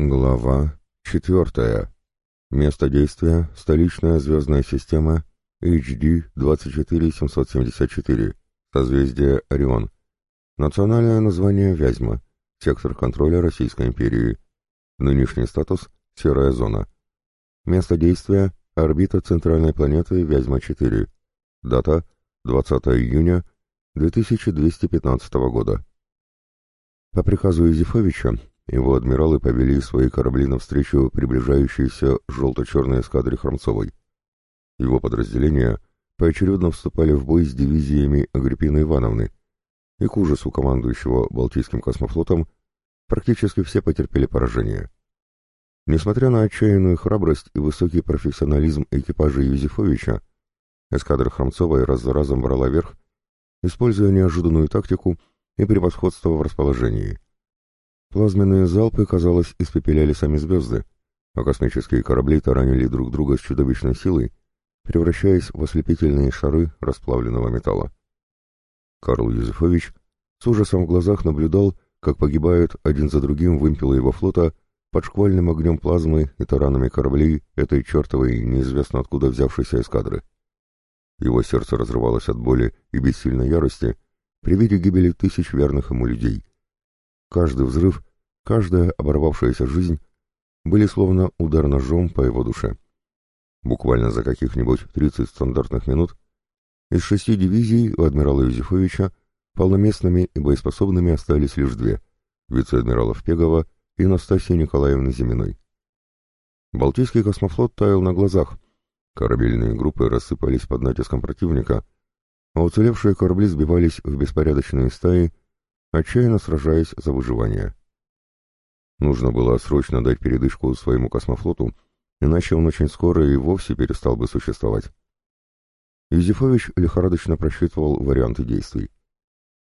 Глава четвертая. Место действия – столичная звездная система HD 24774, созвездие Орион. Национальное название Вязьма, сектор контроля Российской империи. Нынешний статус – серая зона. Место действия – орбита центральной планеты Вязьма-4. Дата – 20 июня 2215 года. По приказу Юзефовича его адмиралы повели свои корабли навстречу приближающейся желто-черной эскадре Хромцовой. Его подразделения поочередно вступали в бой с дивизиями Агриппины Ивановны, и к ужасу командующего Балтийским космофлотом практически все потерпели поражение. Несмотря на отчаянную храбрость и высокий профессионализм экипажа Юзефовича, эскадра Хромцовой раз за разом брала верх, используя неожиданную тактику и превосходство в расположении – Плазменные залпы, казалось, испепеляли сами звезды, а космические корабли таранили друг друга с чудовищной силой, превращаясь в ослепительные шары расплавленного металла. Карл Юзефович с ужасом в глазах наблюдал, как погибают один за другим вымпелы его флота под шквальным огнем плазмы и таранами кораблей этой чертовой, неизвестно откуда взявшейся эскадры. Его сердце разрывалось от боли и бессильной ярости при виде гибели тысяч верных ему людей. Каждый взрыв, каждая оборвавшаяся жизнь были словно удар ножом по его душе. Буквально за каких-нибудь 30 стандартных минут из шести дивизий у адмирала Юзефовича полноместными и боеспособными остались лишь две — вице-адмиралов Пегова и Настасьи Николаевны Зиминой. Балтийский космофлот таял на глазах, корабельные группы рассыпались под натиском противника, а уцелевшие корабли сбивались в беспорядочные стаи отчаянно сражаясь за выживание. Нужно было срочно дать передышку своему космофлоту, иначе он очень скоро и вовсе перестал бы существовать. Юзефович лихорадочно просчитывал варианты действий.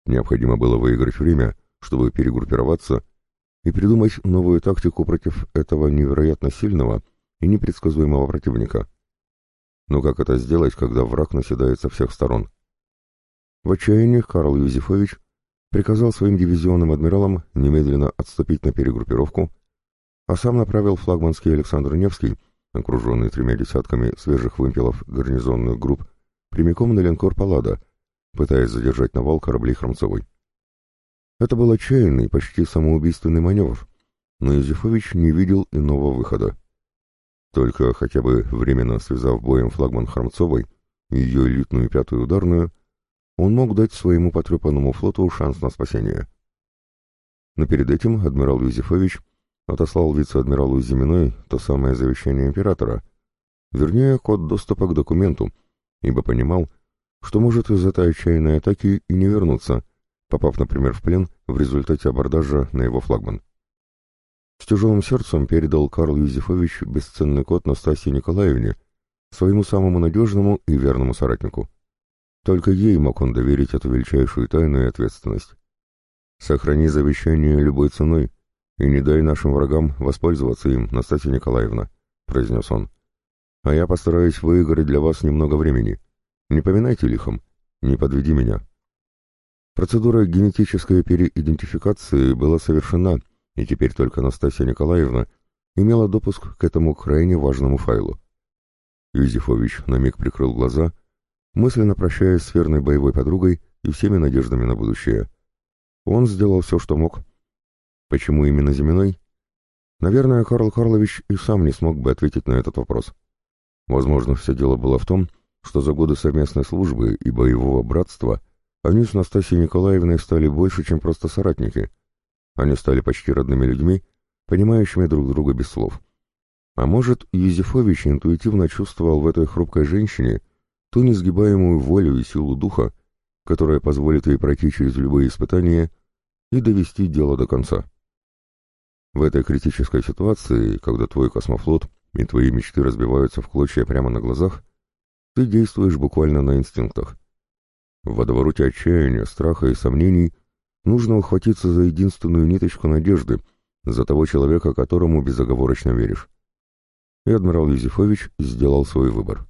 Необходимо было выиграть время, чтобы перегруппироваться и придумать новую тактику против этого невероятно сильного и непредсказуемого противника. Но как это сделать, когда враг наседает со всех сторон? В отчаянии Карл Юзефович приказал своим дивизионным адмиралам немедленно отступить на перегруппировку, а сам направил флагманский Александр Невский, окруженный тремя десятками свежих вымпелов гарнизонных групп, прямиком на линкор «Паллада», пытаясь задержать навал кораблей Хромцовой. Это был отчаянный, почти самоубийственный маневр, но Юзефович не видел иного выхода. Только хотя бы временно связав боем флагман Хромцовой и ее элитную пятую ударную, он мог дать своему потрепанному флоту шанс на спасение. Но перед этим адмирал Юзефович отослал вице-адмиралу Зиминой то самое завещание императора, вернее, код доступа к документу, ибо понимал, что может из этой отчаянной атаки и не вернуться, попав, например, в плен в результате абордажа на его флагман. С тяжелым сердцем передал Карл Юзефович бесценный код Настасье Николаевне, своему самому надежному и верному соратнику. Только ей мог он доверить эту величайшую тайну и ответственность. «Сохрани завещание любой ценой и не дай нашим врагам воспользоваться им, Настасья Николаевна», — произнес он. «А я постараюсь выиграть для вас немного времени. Не поминайте лихом, не подведи меня». Процедура генетической переидентификации была совершена, и теперь только Настасья Николаевна имела допуск к этому крайне важному файлу. Юзефович на миг прикрыл глаза — мысленно прощаясь с верной боевой подругой и всеми надеждами на будущее. Он сделал все, что мог. Почему именно Зиминой? Наверное, Карл Карлович и сам не смог бы ответить на этот вопрос. Возможно, все дело было в том, что за годы совместной службы и боевого братства они с Настасьей Николаевной стали больше, чем просто соратники. Они стали почти родными людьми, понимающими друг друга без слов. А может, Юзефович интуитивно чувствовал в этой хрупкой женщине ту несгибаемую волю и силу духа, которая позволит ей пройти через любые испытания и довести дело до конца. В этой критической ситуации, когда твой космофлот и твои мечты разбиваются в клочья прямо на глазах, ты действуешь буквально на инстинктах. В водовороте отчаяния, страха и сомнений нужно ухватиться за единственную ниточку надежды, за того человека, которому безоговорочно веришь. И адмирал Юзефович сделал свой выбор.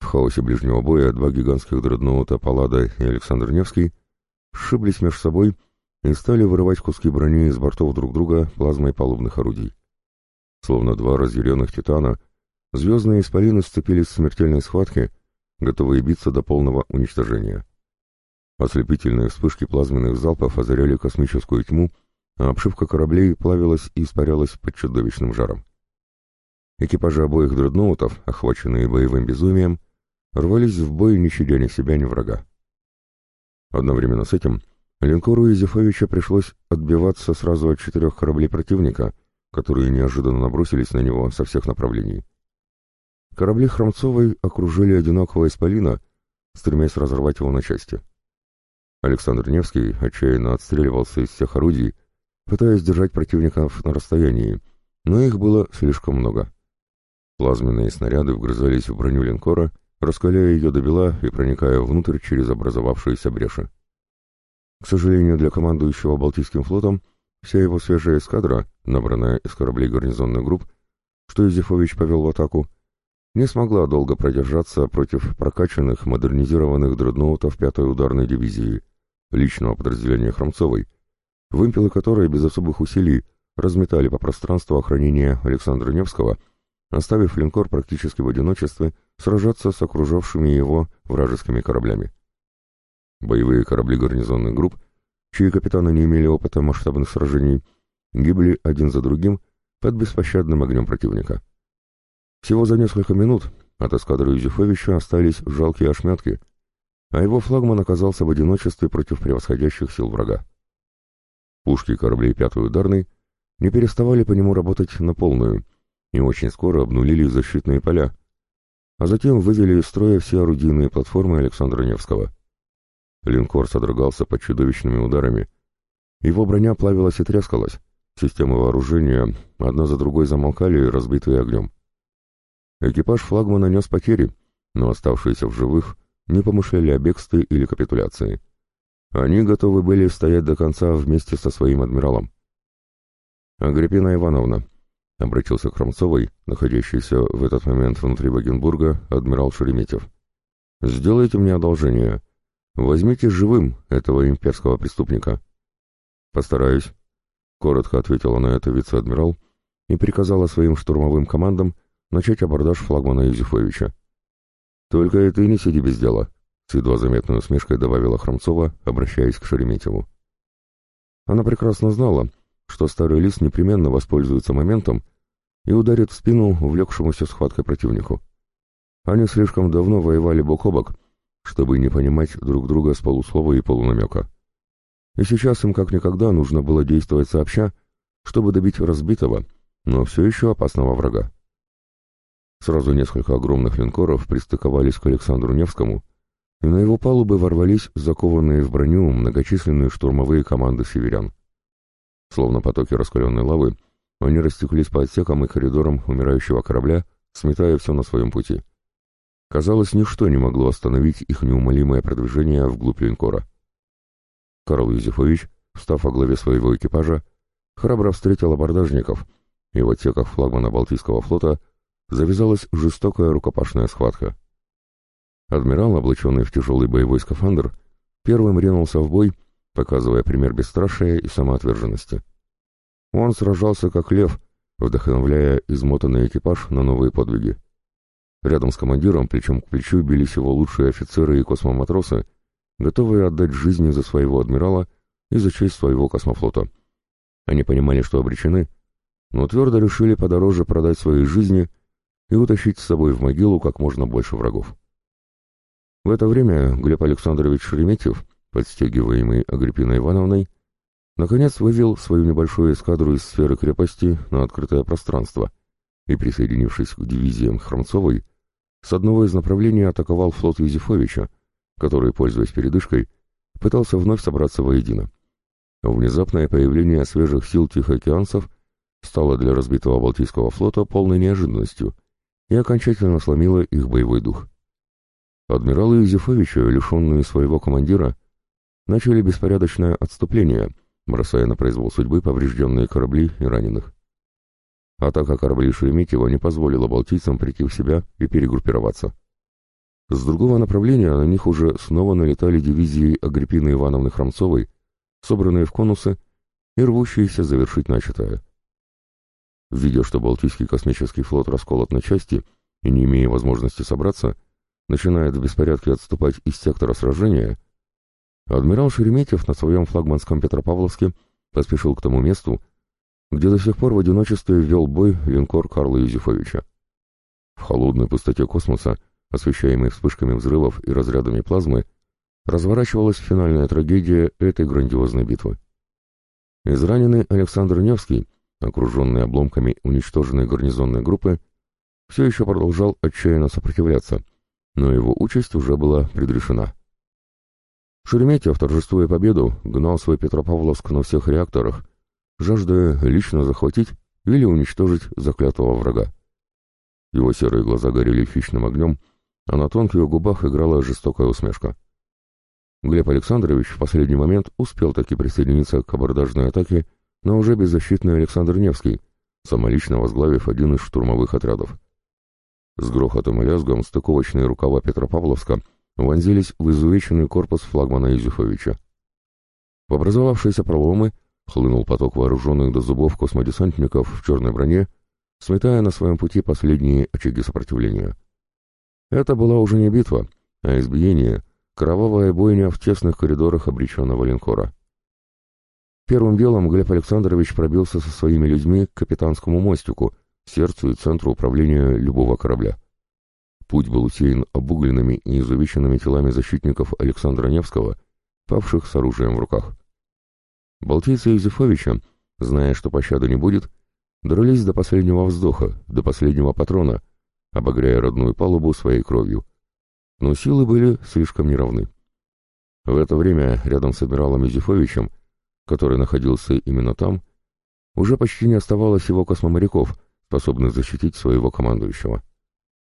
В хаосе ближнего боя два гигантских дредноута Паллада и Александр Невский сшиблись между собой и стали вырывать куски брони из бортов друг друга плазмой палубных орудий. Словно два разъяренных титана, звездные исполины сцепились в смертельной схватке, готовые биться до полного уничтожения. Ослепительные вспышки плазменных залпов озаряли космическую тьму, а обшивка кораблей плавилась и испарялась под чудовищным жаром. Экипажи обоих дредноутов, охваченные боевым безумием, рвались в бой, не щадя ни себя, ни врага. Одновременно с этим линкору Изефовича пришлось отбиваться сразу от четырех кораблей противника, которые неожиданно набросились на него со всех направлений. Корабли Хромцовой окружили одинокого исполина, стремясь разорвать его на части. Александр Невский отчаянно отстреливался из всех орудий, пытаясь держать противников на расстоянии, но их было слишком много. Плазменные снаряды вгрызались в броню линкора, раскаляя ее до бела и проникая внутрь через образовавшиеся бреши. К сожалению для командующего Балтийским флотом, вся его свежая эскадра, набранная из кораблей гарнизонных групп, что Юзефович повел в атаку, не смогла долго продержаться против прокачанных, модернизированных дредноутов 5-й ударной дивизии, личного подразделения Хромцовой, вымпелы которой без особых усилий разметали по пространству охранения Александра Невского, оставив линкор практически в одиночестве сражаться с окружавшими его вражескими кораблями. Боевые корабли гарнизонных групп, чьи капитаны не имели опыта масштабных сражений, гибли один за другим под беспощадным огнем противника. Всего за несколько минут от эскадры Юзефовича остались жалкие ошметки, а его флагман оказался в одиночестве против превосходящих сил врага. Пушки кораблей пятой ударной не переставали по нему работать на полную и очень скоро обнулили защитные поля, а затем вывели из строя все орудийные платформы Александра Невского. Линкор содрогался под чудовищными ударами. Его броня плавилась и трескалась, системы вооружения одна за другой замолкали, разбитые огнем. Экипаж флагмана нес потери, но оставшиеся в живых не помышляли о бегстве или капитуляции. Они готовы были стоять до конца вместе со своим адмиралом. «Агриппина Ивановна», — обратился к Хромцовой, находящийся в этот момент внутри Вагенбурга, адмирал Шереметьев. «Сделайте мне одолжение. Возьмите живым этого имперского преступника». «Постараюсь», — коротко ответила на это вице-адмирал и приказала своим штурмовым командам начать абордаж флагмана Юзефовича. «Только и ты не сиди без дела», — с едва заметной усмешкой добавила Хромцова, обращаясь к Шереметьеву. Она прекрасно знала, что старый лис непременно воспользуется моментом и ударит в спину увлекшемуся схваткой противнику. Они слишком давно воевали бок о бок, чтобы не понимать друг друга с полуслова и полунамека. И сейчас им как никогда нужно было действовать сообща, чтобы добить разбитого, но все еще опасного врага. Сразу несколько огромных линкоров пристыковались к Александру Невскому, и на его палубы ворвались закованные в броню многочисленные штурмовые команды северян. Словно потоки раскаленной лавы, они растеклись по отсекам и коридорам умирающего корабля, сметая все на своем пути. Казалось, ничто не могло остановить их неумолимое продвижение вглубь линкора. Карл Юзефович, встав во главе своего экипажа, храбро встретил абордажников, и в отсеках флагмана Балтийского флота завязалась жестокая рукопашная схватка. Адмирал, облаченный в тяжелый боевой скафандр, первым ринулся в бой, показывая пример бесстрашия и самоотверженности. Он сражался как лев, вдохновляя измотанный экипаж на новые подвиги. Рядом с командиром, плечом к плечу, бились его лучшие офицеры и космоматросы, готовые отдать жизни за своего адмирала и за честь своего космофлота. Они понимали, что обречены, но твердо решили подороже продать свои жизни и утащить с собой в могилу как можно больше врагов. В это время Глеб Александрович Шереметьев, подстегиваемый Агриппиной Ивановной, наконец вывел свою небольшую эскадру из сферы крепости на открытое пространство и, присоединившись к дивизиям Хромцовой, с одного из направлений атаковал флот Юзефовича, который, пользуясь передышкой, пытался вновь собраться воедино. Внезапное появление свежих сил тихоокеанцев стало для разбитого Балтийского флота полной неожиданностью — и окончательно сломила их боевой дух. Адмиралы Юзефовича, лишенные своего командира, начали беспорядочное отступление, бросая на произвол судьбы поврежденные корабли и раненых. Атака кораблей Шереметьева не позволила балтийцам прийти в себя и перегруппироваться. С другого направления на них уже снова налетали дивизии Агриппины Ивановны Хромцовой, собранные в конусы и рвущиеся завершить начатое. Видя, что Балтийский космический флот расколот на части и не имея возможности собраться, начинает в беспорядке отступать из сектора сражения, адмирал Шереметьев на своем флагманском Петропавловске поспешил к тому месту, где до сих пор в одиночестве вел бой линкор Карла Юзефовича. В холодной пустоте космоса, освещаемой вспышками взрывов и разрядами плазмы, разворачивалась финальная трагедия этой грандиозной битвы. Израненный Александр Невский, окруженный обломками уничтоженной гарнизонной группы, все еще продолжал отчаянно сопротивляться, но его участь уже была предрешена. Шереметьев, торжествуя победу, гнал свой Петропавловск на всех реакторах, жаждая лично захватить или уничтожить заклятого врага. Его серые глаза горели хищным огнем, а на тонких губах играла жестокая усмешка. Глеб Александрович в последний момент успел таки присоединиться к абордажной атаке, но уже беззащитный Александр Невский, самолично возглавив один из штурмовых отрядов. С грохотом и лязгом стыковочные рукава Петропавловска вонзились в изувеченный корпус флагмана Изюфовича. В образовавшиеся проломы хлынул поток вооруженных до зубов космодесантников в черной броне, сметая на своем пути последние очаги сопротивления. Это была уже не битва, а избиение, кровавая бойня в тесных коридорах обреченного линкора. Первым делом Глеб Александрович пробился со своими людьми к капитанскому мостику, сердцу и центру управления любого корабля. Путь был усеян обугленными и изувеченными телами защитников Александра Невского, павших с оружием в руках. Балтийцы Юзефовича, зная, что пощады не будет, дрались до последнего вздоха, до последнего патрона, обогряя родную палубу своей кровью. Но силы были слишком неравны. В это время рядом с адмиралом Юзефовичем, который находился именно там, уже почти не оставалось его космоморяков, способных защитить своего командующего.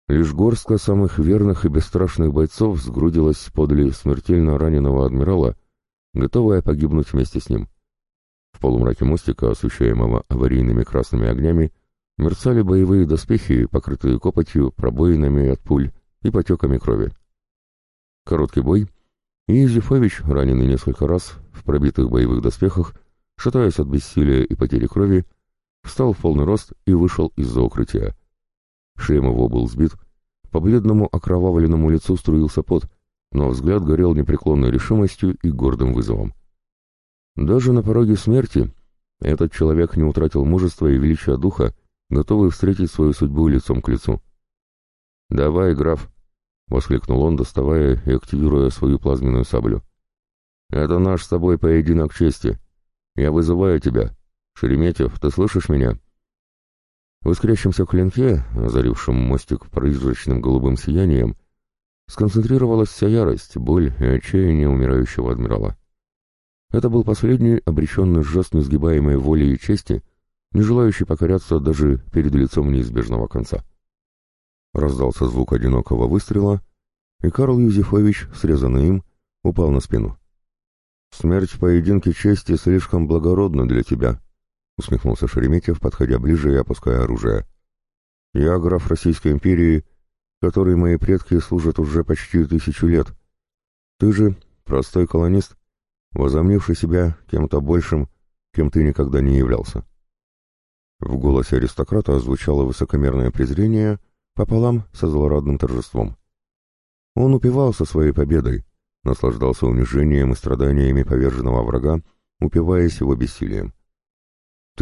Лишь горстка самых верных и бесстрашных бойцов сгрудилась подле смертельно раненого адмирала, готовая погибнуть вместе с ним. В полумраке мостика, освещаемого аварийными красными огнями, мерцали боевые доспехи, покрытые копотью, пробоинами от пуль и потеками крови. Короткий бой, и Зюфович, раненый несколько раз, в пробитых боевых доспехах, шатаясь от бессилия и потери крови, встал в полный рост и вышел из-за укрытия. Шлем его был сбит, по бледному окровавленному лицу струился пот, но взгляд горел непреклонной решимостью и гордым вызовом. Даже на пороге смерти этот человек не утратил мужества и величия духа, готовый встретить свою судьбу лицом к лицу. «Давай, граф!» — воскликнул он, доставая и активируя свою плазменную саблю. «Это наш с тобой поединок чести. Я вызываю тебя. Шереметьев, ты слышишь меня?» В искрящемся клинке, озарившем мостик призрачным голубым сиянием, сконцентрировалась вся ярость, боль и отчаяние умирающего адмирала. Это был последний обреченный жест несгибаемой воли и чести, не желающий покоряться даже перед лицом неизбежного конца. Раздался звук одинокого выстрела, и Карл Юзефович, срезанный им, упал на спину. «Смерть в поединке чести слишком благородна для тебя», — усмехнулся Шереметьев, подходя ближе и опуская оружие. «Я граф Российской империи, который мои предки служат уже почти тысячу лет. Ты же простой колонист, возомнивший себя кем-то большим, кем ты никогда не являлся». В голосе аристократа звучало высокомерное презрение пополам со злорадным торжеством. Он упивался своей победой, наслаждался унижением и страданиями поверженного врага, упиваясь его бессилием.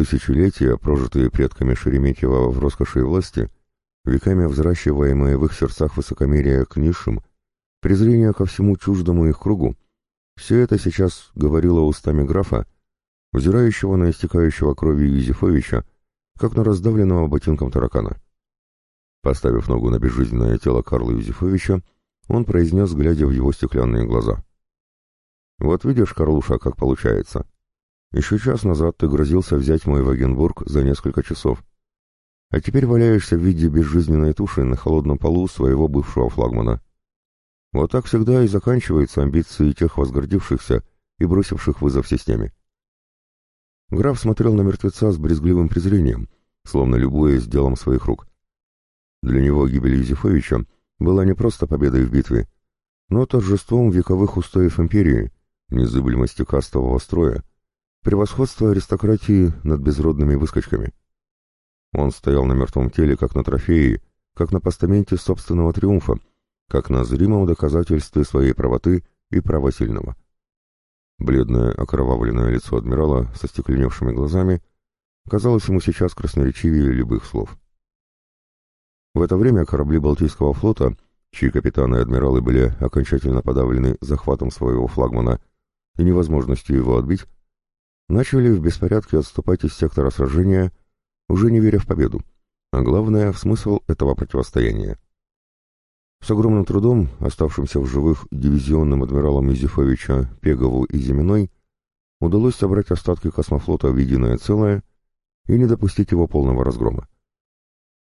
Тысячелетия, прожитые предками Шереметьева в роскоши и власти, веками взращиваемые в их сердцах высокомерие к низшим, презрение ко всему чуждому их кругу, все это сейчас говорило устами графа, взирающего на истекающего кровью Юзефовича, как на раздавленного ботинком таракана. Поставив ногу на безжизненное тело Карла Юзефовича, он произнес, глядя в его стеклянные глаза. «Вот видишь, Карлуша, как получается. Еще час назад ты грозился взять мой Вагенбург за несколько часов, а теперь валяешься в виде безжизненной туши на холодном полу своего бывшего флагмана. Вот так всегда и заканчиваются амбиции тех возгордившихся и бросивших вызов системе. Граф смотрел на мертвеца с брезгливым презрением, словно любуясь делом своих рук. Для него гибель Юзефовича была не просто победой в битве, но торжеством вековых устоев империи, незыблемости кастового строя, превосходство аристократии над безродными выскочками. Он стоял на мертвом теле, как на трофее, как на постаменте собственного триумфа, как на зримом доказательстве своей правоты и права сильного. Бледное окровавленное лицо адмирала со стекленевшими глазами казалось ему сейчас красноречивее любых слов. В это время корабли Балтийского флота, чьи капитаны и адмиралы были окончательно подавлены захватом своего флагмана и невозможностью его отбить, начали в беспорядке отступать из сектора сражения, уже не веря в победу, а главное — в смысл этого противостояния. С огромным трудом, оставшимся в живых дивизионным адмиралом Юзефовича, Пегову и Зиминой, удалось собрать остатки космофлота в единое целое и не допустить его полного разгрома.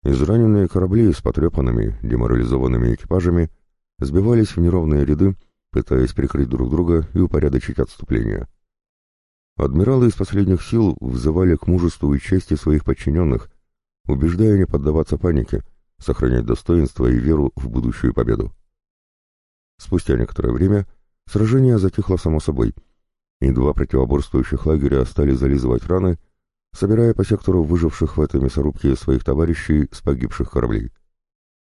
Израненные корабли с потрепанными, деморализованными экипажами сбивались в неровные ряды, пытаясь прикрыть друг друга и упорядочить отступление. Адмиралы из последних сил взывали к мужеству и чести своих подчиненных, убеждая не поддаваться панике, сохранять достоинство и веру в будущую победу. Спустя некоторое время сражение затихло само собой, и два противоборствующих лагеря стали зализывать раны, собирая по сектору выживших в этой мясорубке своих товарищей с погибших кораблей.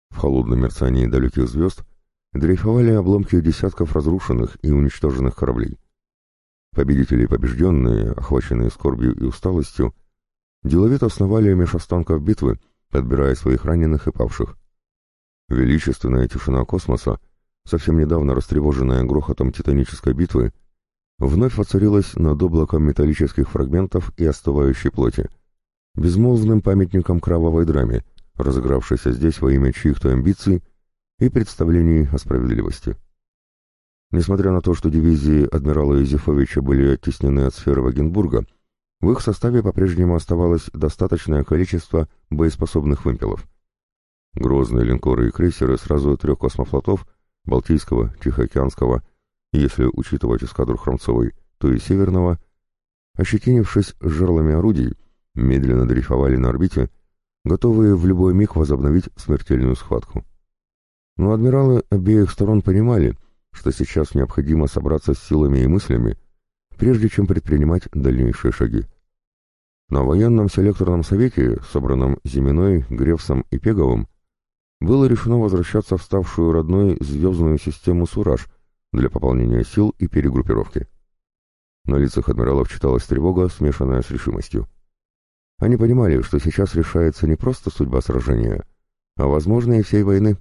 В холодном мерцании далеких звезд дрейфовали обломки десятков разрушенных и уничтоженных кораблей. Победители и побежденные, охваченные скорбью и усталостью, деловито основали меж останков битвы, подбирая своих раненых и павших. Величественная тишина космоса, совсем недавно растревоженная грохотом титанической битвы, вновь воцарилась над облаком металлических фрагментов и остывающей плоти, безмолвным памятником кровавой драме, разыгравшейся здесь во имя чьих-то амбиций и представлений о справедливости. Несмотря на то, что дивизии адмирала Юзефовича были оттеснены от сферы Вагенбурга, в их составе по-прежнему оставалось достаточное количество боеспособных вымпелов. Грозные линкоры и крейсеры сразу трех космофлотов — Балтийского, Тихоокеанского, если учитывать эскадру Хромцовой, то и Северного, ощетинившись жерлами орудий, медленно дрейфовали на орбите, готовые в любой миг возобновить смертельную схватку. Но адмиралы обеих сторон понимали, что сейчас необходимо собраться с силами и мыслями, прежде чем предпринимать дальнейшие шаги. На военном селекторном совете, собранном Зиминой, Гревсом и Пеговым, было решено возвращаться в ставшую родной звездную систему «Сураж» для пополнения сил и перегруппировки. На лицах адмиралов читалась тревога, смешанная с решимостью. Они понимали, что сейчас решается не просто судьба сражения, а, возможно, и всей войны.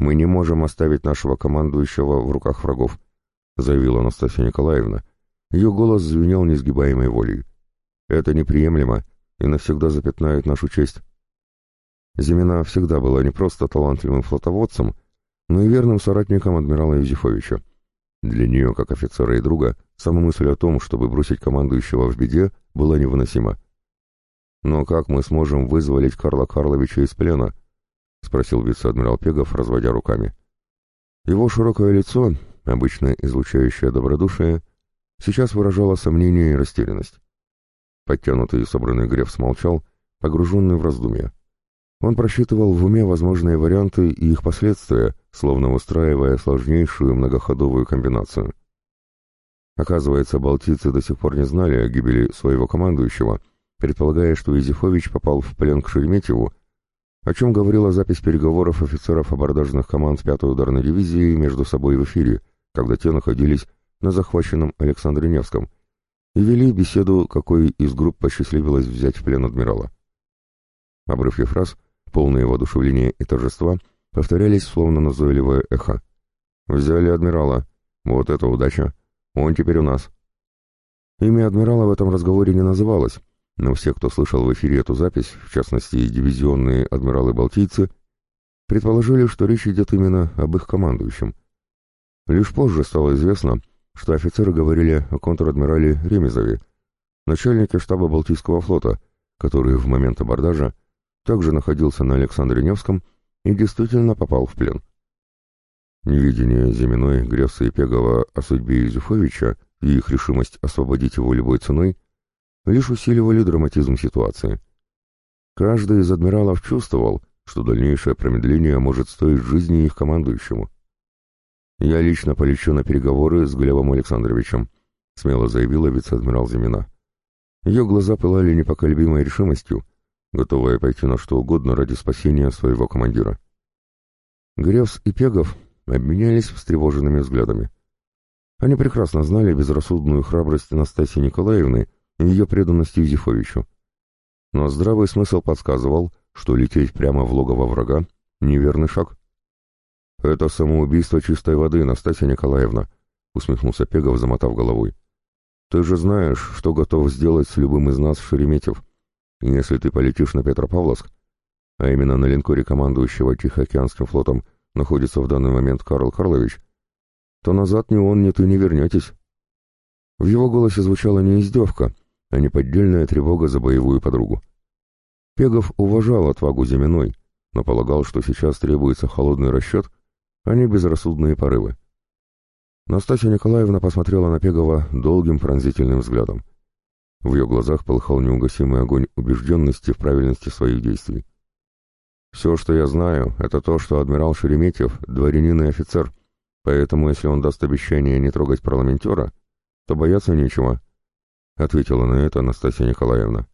«Мы не можем оставить нашего командующего в руках врагов», заявила Анастасия Николаевна, ее голос звенел несгибаемой волей. «Это неприемлемо и навсегда запятнает нашу честь». Зимина всегда была не просто талантливым флотоводцем, но и верным соратником адмирала Юзефовича. Для нее, как офицера и друга, сама мысль о том, чтобы бросить командующего в беде, была невыносима. «Но как мы сможем вызволить Карла Карловича из плена?» — спросил вице-адмирал Пегов, разводя руками. Его широкое лицо, обычно излучающее добродушие, сейчас выражала сомнение и растерянность. Подтянутый и собранный Греф смолчал, погруженный в раздумья. Он просчитывал в уме возможные варианты и их последствия, словно выстраивая сложнейшую многоходовую комбинацию. Оказывается, балтийцы до сих пор не знали о гибели своего командующего, предполагая, что Изифович попал в плен к Шереметьеву, о чем говорила запись переговоров офицеров абордажных команд 5-й ударной дивизии между собой в эфире, когда те находились на захваченном Александре Невском и вели беседу, какой из групп посчастливилось взять в плен адмирала. Обрывки фраз, полные воодушевления и торжества, повторялись словно назойливое эхо. «Взяли адмирала. Вот это удача. Он теперь у нас». Имя адмирала в этом разговоре не называлось, но все, кто слышал в эфире эту запись, в частности дивизионные адмиралы-балтийцы, предположили, что речь идет именно об их командующем. Лишь позже стало известно, что офицеры говорили о контр-адмирале Ремезове, начальнике штаба Балтийского флота, который в момент абордажа также находился на Александре Невском и действительно попал в плен. Невидение Зиминой, Гревса и Пегова о судьбе Юзефовича и их решимость освободить его любой ценой лишь усиливали драматизм ситуации. Каждый из адмиралов чувствовал, что дальнейшее промедление может стоить жизни их командующему. «Я лично полечу на переговоры с Глебом Александровичем», — смело заявила вице-адмирал Зимина. Ее глаза пылали непоколебимой решимостью, готовая пойти на что угодно ради спасения своего командира. Гревс и Пегов обменялись встревоженными взглядами. Они прекрасно знали безрассудную храбрость Настасьи Николаевны ее преданность Юзефовичу. Но здравый смысл подсказывал, что лететь прямо в логово врага — неверный шаг. «Это самоубийство чистой воды, Настасья Николаевна», — усмехнулся Пегов, замотав головой. «Ты же знаешь, что готов сделать с любым из нас Шереметьев. если ты полетишь на Петропавловск, а именно на линкоре командующего Тихоокеанским флотом находится в данный момент Карл Карлович, то назад ни он, ни ты не вернетесь». В его голосе звучала не издевка, а неподдельная тревога за боевую подругу. Пегов уважал отвагу Зиминой, но полагал, что сейчас требуется холодный расчет — а не безрассудные порывы. Настасья Николаевна посмотрела на Пегова долгим пронзительным взглядом. В ее глазах полыхал неугасимый огонь убежденности в правильности своих действий. «Все, что я знаю, это то, что адмирал Шереметьев — дворянин и офицер, поэтому если он даст обещание не трогать парламентера, то бояться нечего», — ответила на это Настасья Николаевна.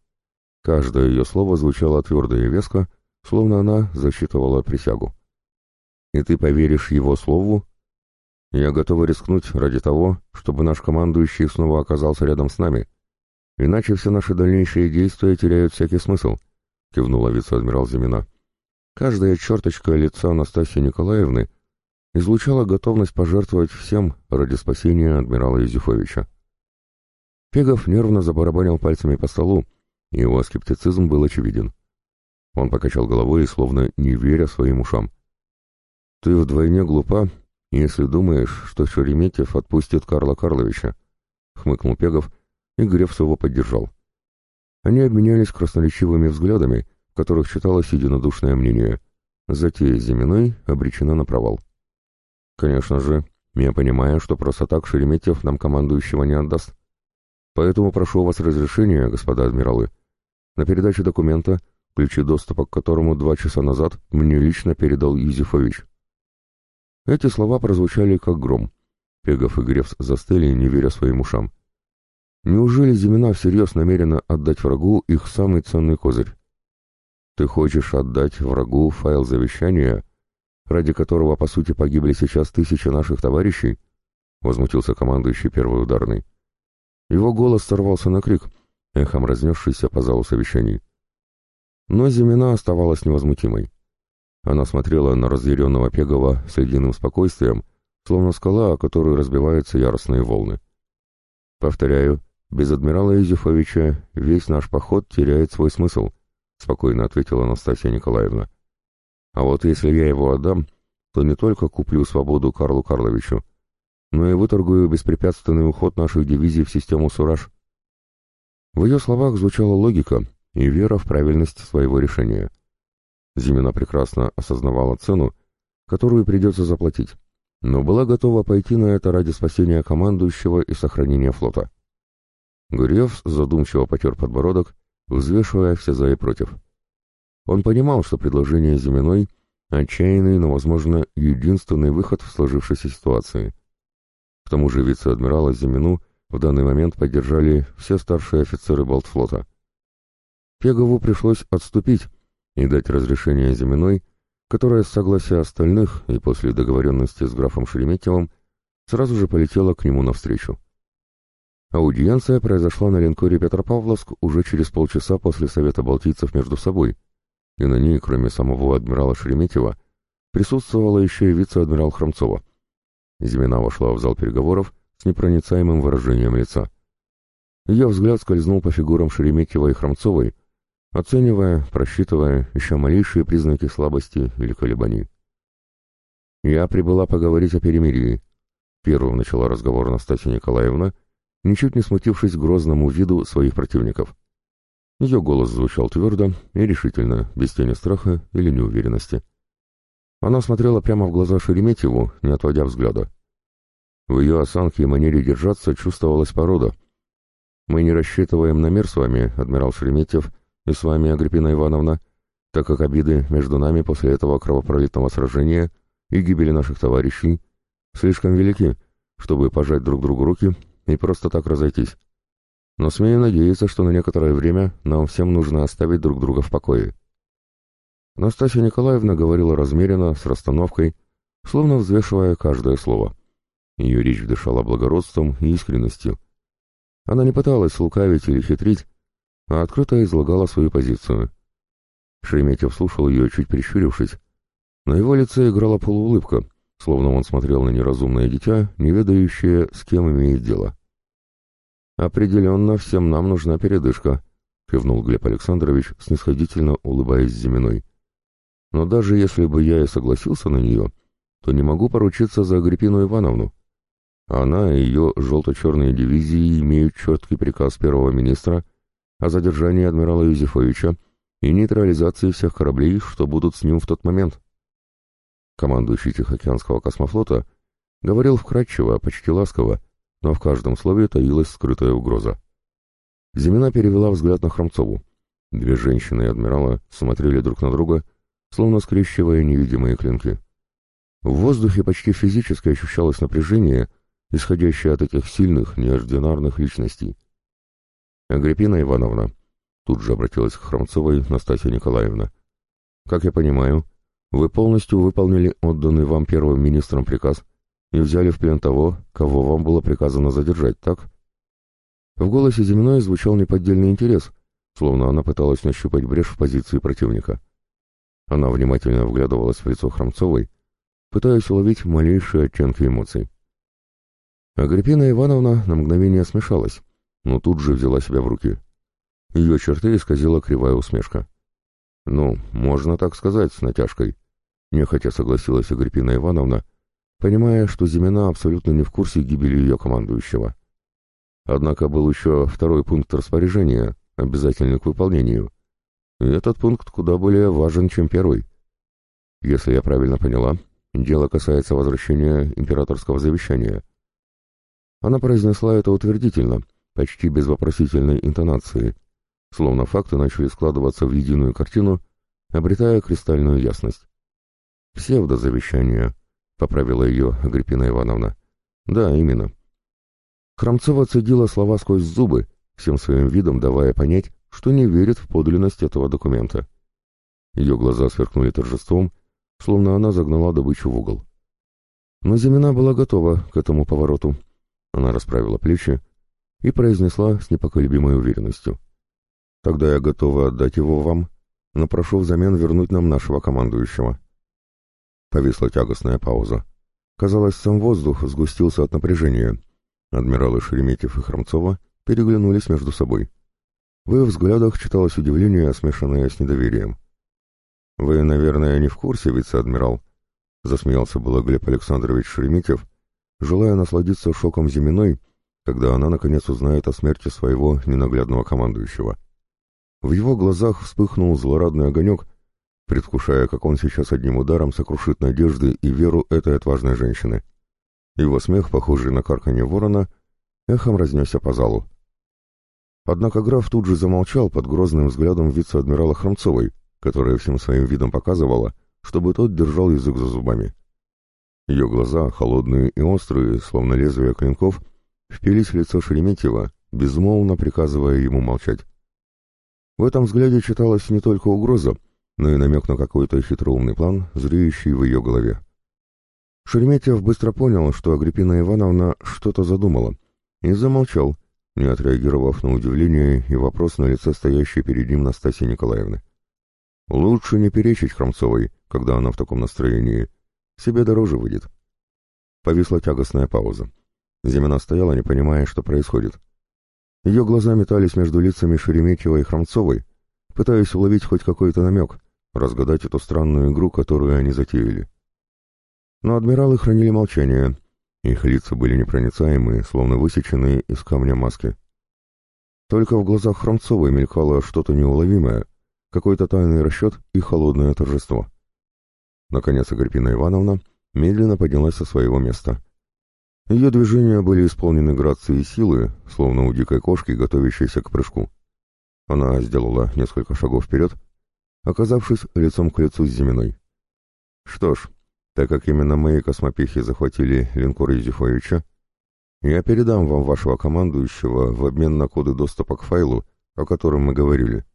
Каждое ее слово звучало твердо и веско, словно она засчитывала присягу. И ты поверишь его слову? Я готова рискнуть ради того, чтобы наш командующий снова оказался рядом с нами. Иначе все наши дальнейшие действия теряют всякий смысл, — кивнула вице-адмирал Зимина. Каждая черточка лица Анастасии Николаевны излучала готовность пожертвовать всем ради спасения адмирала Юзефовича. Пегов нервно забарабанил пальцами по столу, и его скептицизм был очевиден. Он покачал головой, словно не веря своим ушам. «Ты вдвойне глупа, если думаешь, что Шереметьев отпустит Карла Карловича», — хмыкнул Пегов, и Грефс его поддержал. Они обменялись красноречивыми взглядами, в которых читалось единодушное мнение. Затея Зиминой обречена на провал. «Конечно же, я понимаю, что просто так Шереметьев нам командующего не отдаст. Поэтому прошу вас разрешения, господа адмиралы, на передачу документа, ключи доступа к которому два часа назад мне лично передал Юзефович». Эти слова прозвучали как гром. Пегов и Грефс застыли, не веря своим ушам. Неужели Зимина всерьез намерена отдать врагу их самый ценный козырь? Ты хочешь отдать врагу файл завещания, ради которого, по сути, погибли сейчас тысячи наших товарищей? Возмутился командующий первой ударной. Его голос сорвался на крик, эхом разнесшийся по залу совещаний. Но Зимина оставалась невозмутимой. Она смотрела на разъяренного Пегова с ледяным спокойствием, словно скала, о которую разбиваются яростные волны. «Повторяю, без адмирала Юзефовича весь наш поход теряет свой смысл», — спокойно ответила Анастасия Николаевна. «А вот если я его отдам, то не только куплю свободу Карлу Карловичу, но и выторгую беспрепятственный уход наших дивизий в систему «Сураж». В ее словах звучала логика и вера в правильность своего решения. Зимина прекрасно осознавала цену, которую придется заплатить, но была готова пойти на это ради спасения командующего и сохранения флота. Гурьев задумчиво потер подбородок, взвешивая все за и против. Он понимал, что предложение Зиминой — отчаянный, но, возможно, единственный выход в сложившейся ситуации. К тому же вице-адмирала Зимину в данный момент поддержали все старшие офицеры Балтфлота. Пегову пришлось отступить, и дать разрешение Зиминой, которая с согласия остальных и после договоренности с графом Шереметьевым сразу же полетела к нему навстречу. Аудиенция произошла на линкоре Петропавловск уже через полчаса после Совета Балтийцев между собой, и на ней, кроме самого адмирала Шереметьева, присутствовала еще и вице-адмирал Хромцова. Зимина вошла в зал переговоров с непроницаемым выражением лица. Ее взгляд скользнул по фигурам Шереметьева и Хромцовой, оценивая, просчитывая еще малейшие признаки слабости или колебаний. «Я прибыла поговорить о перемирии», — первым начала разговор Настасья Николаевна, ничуть не смутившись грозному виду своих противников. Ее голос звучал твердо и решительно, без тени страха или неуверенности. Она смотрела прямо в глаза Шереметьеву, не отводя взгляда. В ее осанке и манере держаться чувствовалась порода. «Мы не рассчитываем на мир с вами, адмирал Шереметьев, и с вами, Агриппина Ивановна, так как обиды между нами после этого кровопролитного сражения и гибели наших товарищей слишком велики, чтобы пожать друг другу руки и просто так разойтись. Но смею надеяться, что на некоторое время нам всем нужно оставить друг друга в покое. Настасья Николаевна говорила размеренно, с расстановкой, словно взвешивая каждое слово. Ее речь дышала благородством и искренностью. Она не пыталась лукавить или хитрить, а открыто излагала свою позицию. Шереметьев слушал ее, чуть прищурившись. На его лице играла полуулыбка, словно он смотрел на неразумное дитя, не ведающее, с кем имеет дело. «Определенно, всем нам нужна передышка», — кивнул Глеб Александрович, снисходительно улыбаясь Зиминой. «Но даже если бы я и согласился на нее, то не могу поручиться за Агриппину Ивановну. Она и ее желто-черные дивизии имеют четкий приказ первого министра о задержании адмирала Юзефовича и нейтрализации всех кораблей, что будут с ним в тот момент. Командующий Тихоокеанского космофлота говорил вкратчиво, почти ласково, но в каждом слове таилась скрытая угроза. Зимина перевела взгляд на Хромцову. Две женщины и адмирала смотрели друг на друга, словно скрещивая невидимые клинки. В воздухе почти физически ощущалось напряжение, исходящее от этих сильных, неординарных личностей. «Агриппина Ивановна», — тут же обратилась к Хромцовой Настасья Николаевна, — «как я понимаю, вы полностью выполнили отданный вам первым министром приказ и взяли в плен того, кого вам было приказано задержать, так?» В голосе Зиминой звучал неподдельный интерес, словно она пыталась нащупать брешь в позиции противника. Она внимательно вглядывалась в лицо Хромцовой, пытаясь уловить малейшие оттенки эмоций. Агриппина Ивановна на мгновение смешалась, но тут же взяла себя в руки. Ее черты исказила кривая усмешка. «Ну, можно так сказать, с натяжкой», — нехотя согласилась Агриппина Ивановна, понимая, что Зимина абсолютно не в курсе гибели ее командующего. Однако был еще второй пункт распоряжения, обязательный к выполнению. Этот пункт куда более важен, чем первый. Если я правильно поняла, дело касается возвращения императорского завещания — она произнесла это утвердительно, почти без вопросительной интонации, словно факты начали складываться в единую картину, обретая кристальную ясность. «Псевдозавещание», — поправила ее Агриппина Ивановна. «Да, именно». Храмцова цедила слова сквозь зубы, всем своим видом давая понять, что не верит в подлинность этого документа. Ее глаза сверкнули торжеством, словно она загнала добычу в угол. Но Зимина была готова к этому повороту. Она расправила плечи и произнесла с непоколебимой уверенностью. «Тогда я готова отдать его вам, но прошу взамен вернуть нам нашего командующего». Повисла тягостная пауза. Казалось, сам воздух сгустился от напряжения. Адмиралы Шереметьев и Хромцова переглянулись между собой. В их взглядах читалось удивление, смешанное с недоверием. «Вы, наверное, не в курсе, вице-адмирал?» — засмеялся было Глеб Александрович Шереметьев, желая насладиться шоком Зиминой, когда она наконец узнает о смерти своего ненаглядного командующего. В его глазах вспыхнул злорадный огонек, предвкушая, как он сейчас одним ударом сокрушит надежды и веру этой отважной женщины. Его смех, похожий на карканье ворона, эхом разнесся по залу. Однако граф тут же замолчал под грозным взглядом вице-адмирала Хромцовой, которая всем своим видом показывала, чтобы тот держал язык за зубами. Ее глаза, холодные и острые, словно лезвия клинков, впились в лицо Шереметьева, безмолвно приказывая ему молчать. В этом взгляде читалась не только угроза, но и намек на какой-то хитроумный план, зреющий в ее голове. Шереметьев быстро понял, что Агриппина Ивановна что-то задумала, и замолчал, не отреагировав на удивление и вопрос на лице стоящей перед ним Настасьи Николаевны. Лучше не перечить Хромцовой, когда она в таком настроении, себе дороже выйдет. Повисла тягостная пауза. Зимина стояла, не понимая, что происходит. Ее глаза метались между лицами Шереметьева и Хромцовой, пытаясь уловить хоть какой-то намек, разгадать эту странную игру, которую они затеяли. Но адмиралы хранили молчание, их лица были непроницаемые, словно высеченные из камня маски. Только в глазах Хромцовой мелькало что-то неуловимое, какой-то тайный расчет и холодное торжество. Наконец Агриппина Ивановна медленно поднялась со своего места. Ее движения были исполнены грацией силы, словно у дикой кошки, готовящейся к прыжку. Она сделала несколько шагов вперед, оказавшись лицом к лицу с Зиминой. «Что ж, Так как именно мои космопехи захватили линкор Юзефовича, я передам вам вашего командующего в обмен на коды доступа к файлу, о котором мы говорили.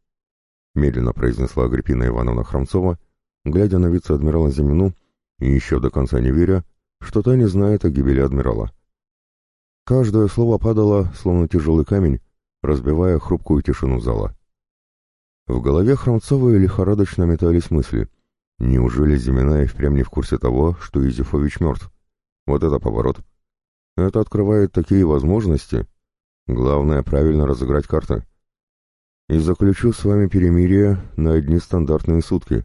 Медленно произнесла Агриппина Ивановна Хромцова, глядя на вице-адмирала Зимину и еще до конца не веря, что та не знает о гибели адмирала. Каждое слово падало, словно тяжелый камень, разбивая хрупкую тишину зала. В голове Хромцовой лихорадочно метались мысли. Неужели Зимина и впрямь не в курсе того, что Изюфович мертв? Вот это поворот. Это открывает такие возможности. Главное, правильно разыграть карты. И заключу с вами перемирие на одни стандартные сутки,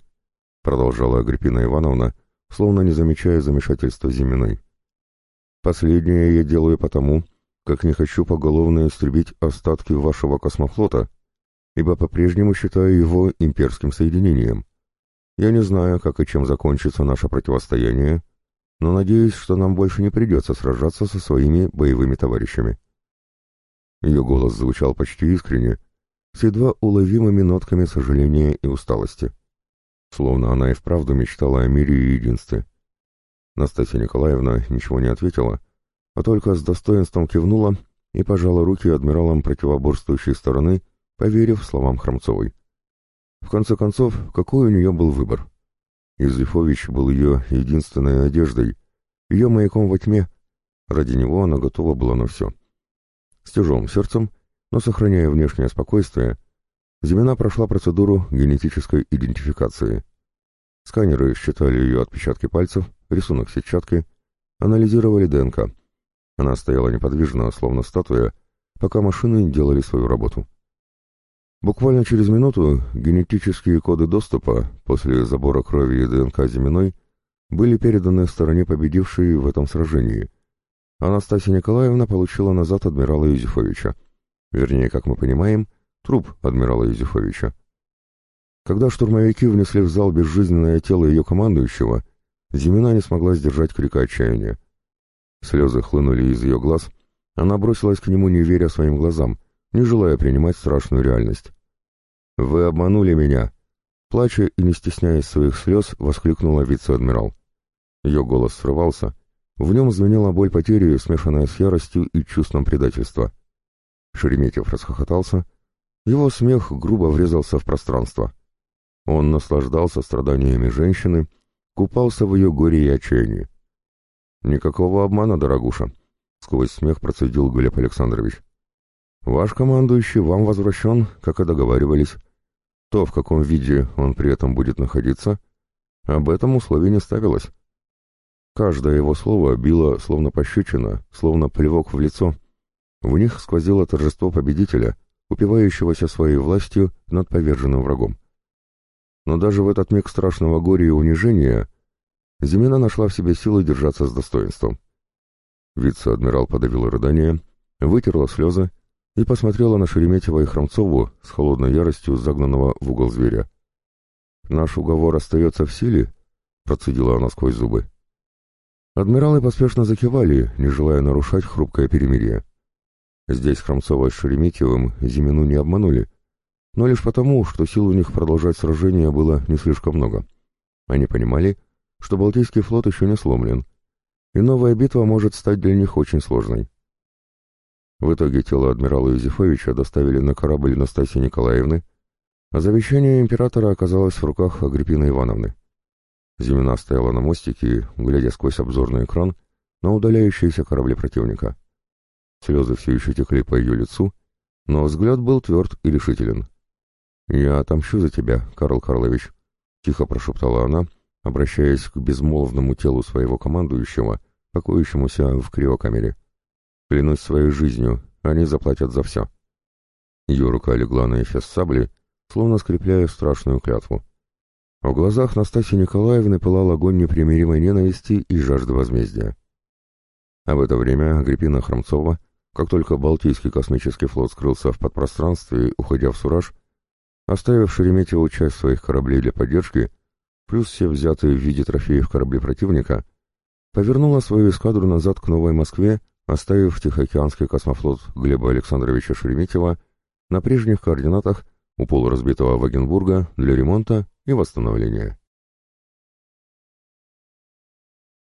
продолжала Агриппина Ивановна, словно не замечая замешательства Зиминой. Последнее я делаю потому, как не хочу поголовно истребить остатки вашего космофлота, ибо по-прежнему считаю его имперским соединением. Я не знаю, как и чем закончится наше противостояние, но надеюсь, что нам больше не придется сражаться со своими боевыми товарищами. Ее голос звучал почти искренне, с едва уловимыми нотками сожаления и усталости. Словно она и вправду мечтала о мире и единстве. Настасья Николаевна ничего не ответила, а только с достоинством кивнула и пожала руки адмиралам противоборствующей стороны, поверив словам Хромцовой. В конце концов, какой у нее был выбор? Излифович был ее единственной одеждой, ее маяком во тьме. Ради него она готова была на все. С тяжелым сердцем, но сохраняя внешнее спокойствие, Зимина прошла процедуру генетической идентификации. Сканеры считали ее отпечатки пальцев, рисунок сетчатки, анализировали ДНК. Она стояла неподвижно, словно статуя, пока машины делали свою работу. Буквально через минуту генетические коды доступа после забора крови и ДНК Зиминой были переданы стороне победившей в этом сражении. Анастасия Николаевна получила назад адмирала Юзефовича. Вернее, как мы понимаем, труп адмирала Юзефовича. Когда штурмовики внесли в зал безжизненное тело ее командующего, Зимина не смогла сдержать крика отчаяния. Слезы хлынули из ее глаз, она бросилась к нему, не веря своим глазам, не желая принимать страшную реальность. «Вы обманули меня!» Плача и не стесняясь своих слез, воскликнула вице-адмирал. Ее голос срывался, в нем звенела боль потери, смешанная с яростью и чувством предательства. Шереметьев расхохотался, его смех грубо врезался в пространство. Он наслаждался страданиями женщины, купался в ее горе и отчаянии. «Никакого обмана, дорогуша», — сквозь смех процедил Глеб Александрович. Ваш командующий вам возвращен, как и договаривались. То, в каком виде он при этом будет находиться, об этом условие не ставилось. Каждое его слово било словно пощечина, словно плевок в лицо. В них сквозило торжество победителя, упивающегося своей властью над поверженным врагом. Но даже в этот миг страшного горя и унижения Зимина нашла в себе силы держаться с достоинством. Вице-адмирал подавил рыдание, вытерла слезы и посмотрела на Шереметьева и Хромцову с холодной яростью загнанного в угол зверя. «Наш уговор остается в силе?» — процедила она сквозь зубы. Адмиралы поспешно закивали, не желая нарушать хрупкое перемирие. Здесь Хромцова с Шереметьевым Зимину не обманули, но лишь потому, что сил у них продолжать сражение было не слишком много. Они понимали, что Балтийский флот еще не сломлен, и новая битва может стать для них очень сложной. В итоге тело адмирала Юзефовича доставили на корабль Настасьи Николаевны, а завещание императора оказалось в руках Агриппины Ивановны. Зимина стояла на мостике, глядя сквозь обзорный экран на удаляющиеся корабли противника. Слезы все еще текли по ее лицу, но взгляд был тверд и решителен. «Я отомщу за тебя, Карл Карлович», — тихо прошептала она, обращаясь к безмолвному телу своего командующего, покоящемуся в криокамере. Клянусь своей жизнью, они заплатят за все. Ее рука легла на эфес сабли, словно скрепляя страшную клятву. В глазах Настасьи Николаевны пылал огонь непримиримой ненависти и жажды возмездия. А в это время Агриппина Хромцова, как только Балтийский космический флот скрылся в подпространстве, уходя в Сураж, оставив Шереметьеву часть своих кораблей для поддержки, плюс все взятые в виде трофеев корабли противника, повернула свою эскадру назад к Новой Москве оставив Тихоокеанский космофлот Глеба Александровича Шереметьева на прежних координатах у полуразбитого Вагенбурга для ремонта и восстановления.